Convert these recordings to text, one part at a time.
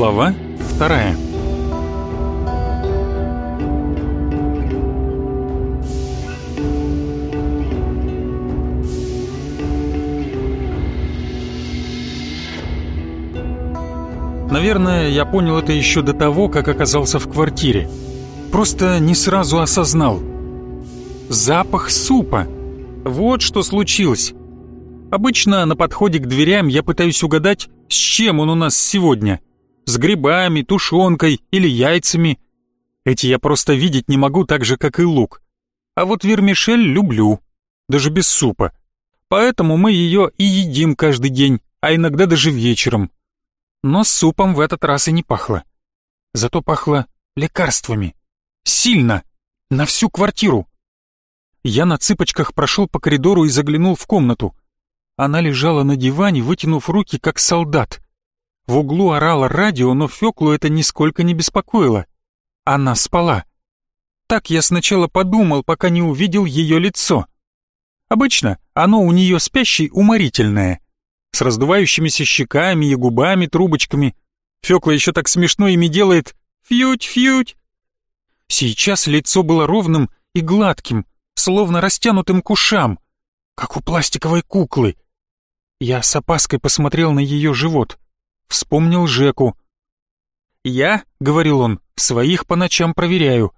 Глава вторая Наверное, я понял это еще до того, как оказался в квартире. Просто не сразу осознал. Запах супа. Вот что случилось. Обычно на подходе к дверям я пытаюсь угадать, с чем он у нас сегодня. С грибами, тушенкой или яйцами. Эти я просто видеть не могу так же, как и лук. А вот вермишель люблю. Даже без супа. Поэтому мы ее и едим каждый день, а иногда даже вечером но супом в этот раз и не пахло. Зато пахло лекарствами. Сильно. На всю квартиру. Я на цыпочках прошел по коридору и заглянул в комнату. Она лежала на диване, вытянув руки, как солдат. В углу орало радио, но Феклу это нисколько не беспокоило. Она спала. Так я сначала подумал, пока не увидел ее лицо. Обычно оно у нее спящей уморительное — с раздувающимися щеками и губами трубочками. Фёкла еще так смешно ими делает «фьють-фьють». Сейчас лицо было ровным и гладким, словно растянутым к ушам, как у пластиковой куклы. Я с опаской посмотрел на ее живот, вспомнил Жеку. «Я, — говорил он, — своих по ночам проверяю.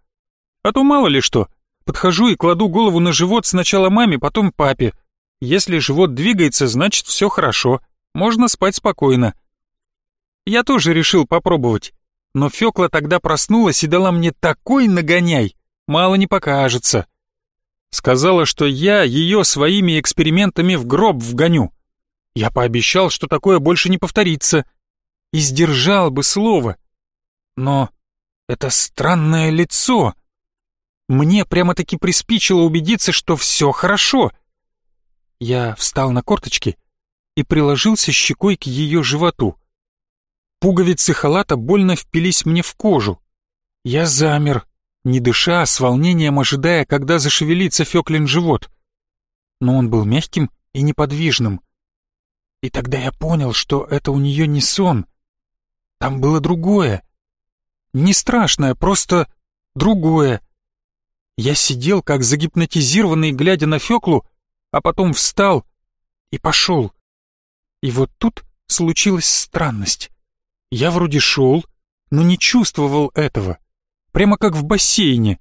А то мало ли что, подхожу и кладу голову на живот сначала маме, потом папе. Если живот двигается, значит все хорошо, можно спать спокойно. Я тоже решил попробовать, но Фёкла тогда проснулась и дала мне такой нагоняй, мало не покажется. Сказала, что я ее своими экспериментами в гроб вгоню. Я пообещал, что такое больше не повторится. И сдержал бы слово. Но это странное лицо. Мне прямо-таки приспичило убедиться, что все хорошо — я встал на корточки и приложился щекой к ее животу. Пуговицы халата больно впились мне в кожу. Я замер, не дыша, с волнением ожидая, когда зашевелится Фёклин живот. Но он был мягким и неподвижным. И тогда я понял, что это у нее не сон. Там было другое. Не страшное, просто другое. Я сидел, как загипнотизированный, глядя на Фёклу, а потом встал и пошел. И вот тут случилась странность. Я вроде шел, но не чувствовал этого. Прямо как в бассейне.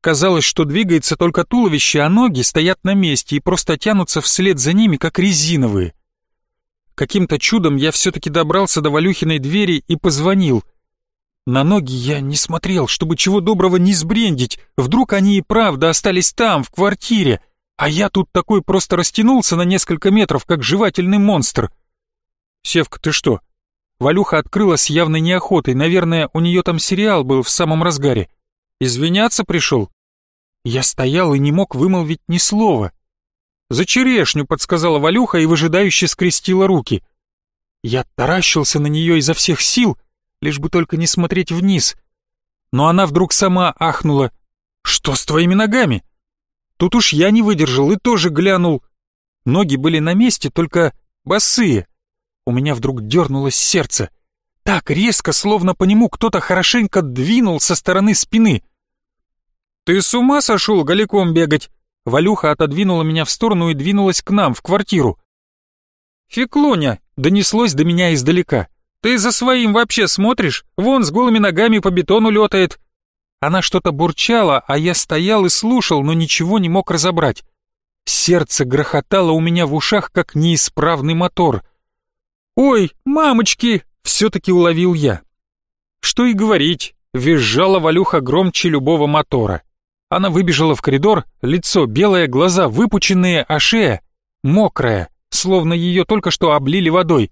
Казалось, что двигается только туловище, а ноги стоят на месте и просто тянутся вслед за ними, как резиновые. Каким-то чудом я все-таки добрался до Валюхиной двери и позвонил. На ноги я не смотрел, чтобы чего доброго не сбрендить. Вдруг они и правда остались там, в квартире. А я тут такой просто растянулся на несколько метров, как жевательный монстр. Севка, ты что? Валюха открыла с явной неохотой. Наверное, у нее там сериал был в самом разгаре. Извиняться пришел? Я стоял и не мог вымолвить ни слова. «За черешню», — подсказала Валюха и выжидающе скрестила руки. Я таращился на нее изо всех сил, лишь бы только не смотреть вниз. Но она вдруг сама ахнула. «Что с твоими ногами?» Тут уж я не выдержал и тоже глянул. Ноги были на месте, только босые. У меня вдруг дернулось сердце. Так резко, словно по нему кто-то хорошенько двинул со стороны спины. «Ты с ума сошел голиком бегать?» Валюха отодвинула меня в сторону и двинулась к нам, в квартиру. «Феклоня!» — донеслось до меня издалека. «Ты за своим вообще смотришь? Вон с голыми ногами по бетону летает. Она что-то бурчала, а я стоял и слушал, но ничего не мог разобрать. Сердце грохотало у меня в ушах, как неисправный мотор. «Ой, мамочки!» — все-таки уловил я. Что и говорить, визжала Валюха громче любого мотора. Она выбежала в коридор, лицо белое, глаза выпученные, а шея мокрая, словно ее только что облили водой.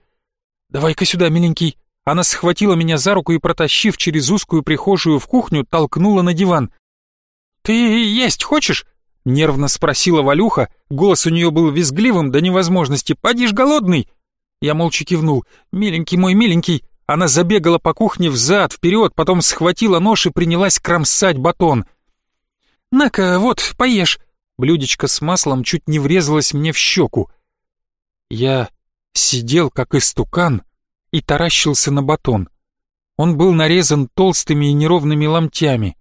«Давай-ка сюда, миленький», она схватила меня за руку и, протащив через узкую прихожую в кухню, толкнула на диван. «Ты есть хочешь?» — нервно спросила Валюха. Голос у нее был визгливым до невозможности. «Подишь голодный?» Я молча кивнул. «Миленький мой, миленький!» Она забегала по кухне взад, вперед, потом схватила нож и принялась кромсать батон. «На-ка, вот, поешь!» Блюдечко с маслом чуть не врезалось мне в щеку. Я сидел, как истукан, и таращился на батон. Он был нарезан толстыми и неровными ломтями.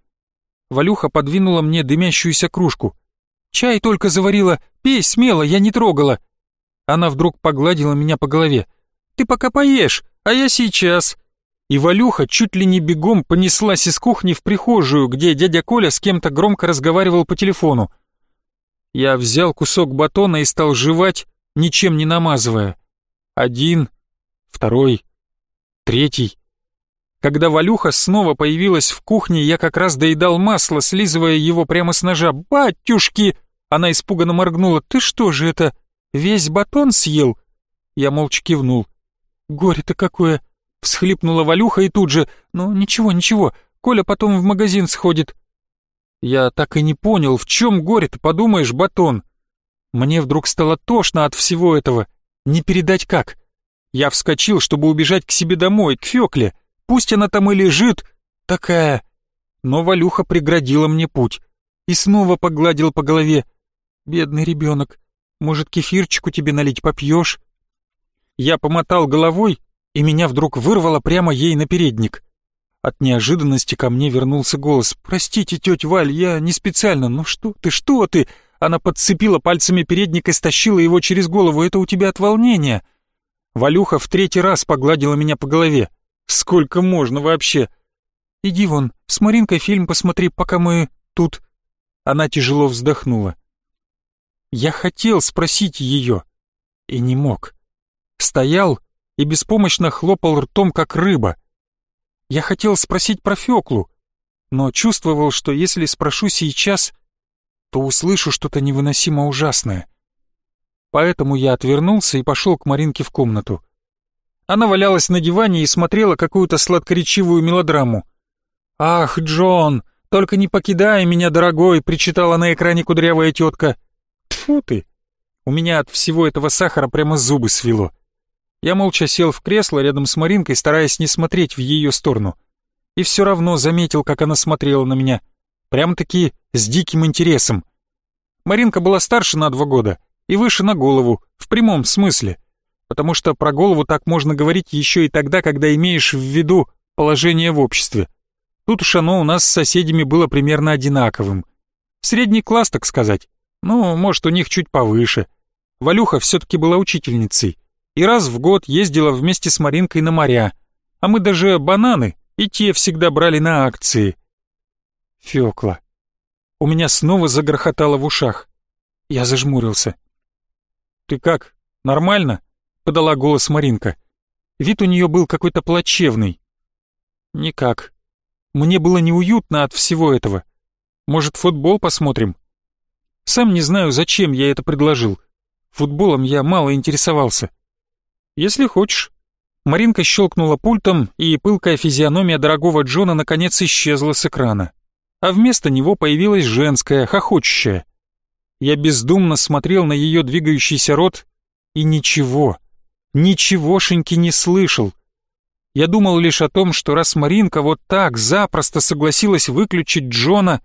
Валюха подвинула мне дымящуюся кружку. «Чай только заварила, пей смело, я не трогала». Она вдруг погладила меня по голове. «Ты пока поешь, а я сейчас». И Валюха чуть ли не бегом понеслась из кухни в прихожую, где дядя Коля с кем-то громко разговаривал по телефону. Я взял кусок батона и стал жевать, ничем не намазывая. Один, второй, третий. Когда Валюха снова появилась в кухне, я как раз доедал масло, слизывая его прямо с ножа. «Батюшки!» Она испуганно моргнула. «Ты что же это, весь батон съел?» Я молча кивнул. «Горе-то какое!» Всхлипнула Валюха и тут же. «Ну, ничего, ничего, Коля потом в магазин сходит». Я так и не понял, в чем горе-то, подумаешь, батон. Мне вдруг стало тошно от всего этого. Не передать как. Я вскочил, чтобы убежать к себе домой, к Фёкле. Пусть она там и лежит, такая. Но Валюха преградила мне путь. И снова погладил по голове. «Бедный ребенок, может, кефирчику тебе налить попьешь?» Я помотал головой, и меня вдруг вырвало прямо ей на передник. От неожиданности ко мне вернулся голос. «Простите, тетя Валь, я не специально. Ну что ты, что ты?» Она подцепила пальцами передник и стащила его через голову. «Это у тебя от волнения». Валюха в третий раз погладила меня по голове. Сколько можно вообще? Иди вон, с Маринкой фильм посмотри, пока мы тут. Она тяжело вздохнула. Я хотел спросить ее и не мог. Стоял и беспомощно хлопал ртом, как рыба. Я хотел спросить про Феклу, но чувствовал, что если спрошу сейчас, то услышу что-то невыносимо ужасное. Поэтому я отвернулся и пошел к Маринке в комнату. Она валялась на диване и смотрела какую-то сладкоречивую мелодраму. «Ах, Джон, только не покидай меня, дорогой!» — причитала на экране кудрявая тетка. Тфу ты! У меня от всего этого сахара прямо зубы свело. Я молча сел в кресло рядом с Маринкой, стараясь не смотреть в ее сторону. И все равно заметил, как она смотрела на меня. Прям-таки с диким интересом. Маринка была старше на два года и выше на голову, в прямом смысле — потому что про голову так можно говорить еще и тогда, когда имеешь в виду положение в обществе. Тут уж оно у нас с соседями было примерно одинаковым. Средний класс, так сказать. Ну, может, у них чуть повыше. Валюха все-таки была учительницей. И раз в год ездила вместе с Маринкой на моря. А мы даже бананы и те всегда брали на акции. Фёкла. У меня снова загрохотало в ушах. Я зажмурился. «Ты как, нормально?» подала голос Маринка. Вид у нее был какой-то плачевный. Никак. Мне было неуютно от всего этого. Может, футбол посмотрим? Сам не знаю, зачем я это предложил. Футболом я мало интересовался. Если хочешь. Маринка щелкнула пультом, и пылкая физиономия дорогого Джона наконец исчезла с экрана. А вместо него появилась женская, хохочущая. Я бездумно смотрел на ее двигающийся рот, и ничего ничегошеньки не слышал. Я думал лишь о том, что раз Маринка вот так запросто согласилась выключить Джона,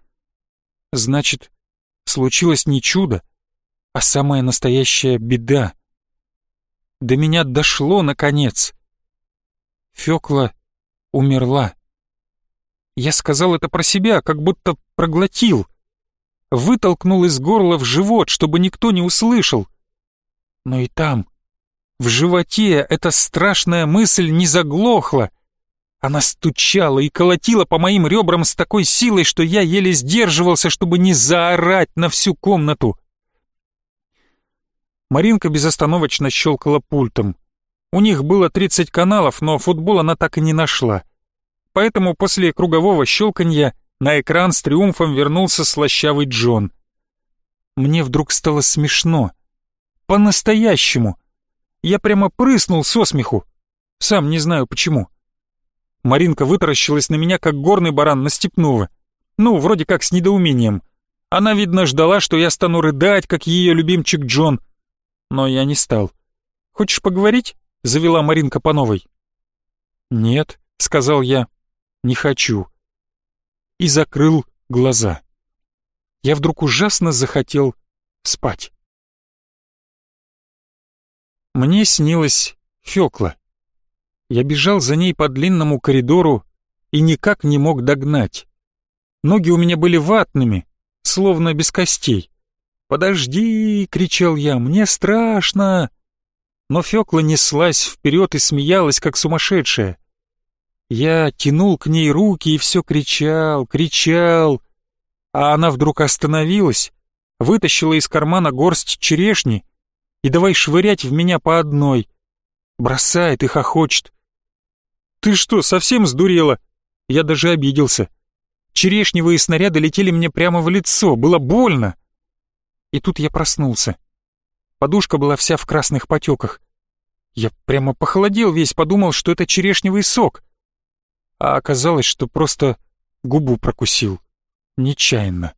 значит, случилось не чудо, а самая настоящая беда. До меня дошло, наконец. Фёкла умерла. Я сказал это про себя, как будто проглотил. Вытолкнул из горла в живот, чтобы никто не услышал. Но и там, в животе эта страшная мысль не заглохла. Она стучала и колотила по моим ребрам с такой силой, что я еле сдерживался, чтобы не заорать на всю комнату. Маринка безостановочно щелкала пультом. У них было 30 каналов, но футбол она так и не нашла. Поэтому после кругового щелканья на экран с триумфом вернулся слащавый Джон. Мне вдруг стало смешно. По-настоящему. Я прямо прыснул со смеху. Сам не знаю почему. Маринка вытаращилась на меня, как горный баран на степного. Ну, вроде как с недоумением. Она, видно, ждала, что я стану рыдать, как ее любимчик Джон. Но я не стал. «Хочешь поговорить?» — завела Маринка по новой. «Нет», — сказал я, — «не хочу». И закрыл глаза. Я вдруг ужасно захотел спать. Мне снилась Фёкла. Я бежал за ней по длинному коридору и никак не мог догнать. Ноги у меня были ватными, словно без костей. «Подожди!» — кричал я, — «мне страшно!» Но Фёкла неслась вперед и смеялась, как сумасшедшая. Я тянул к ней руки и все кричал, кричал, а она вдруг остановилась, вытащила из кармана горсть черешни и давай швырять в меня по одной. Бросает и хохочет. «Ты что, совсем сдурела?» Я даже обиделся. Черешневые снаряды летели мне прямо в лицо, было больно. И тут я проснулся. Подушка была вся в красных потеках. Я прямо похолодел весь, подумал, что это черешневый сок. А оказалось, что просто губу прокусил. Нечаянно.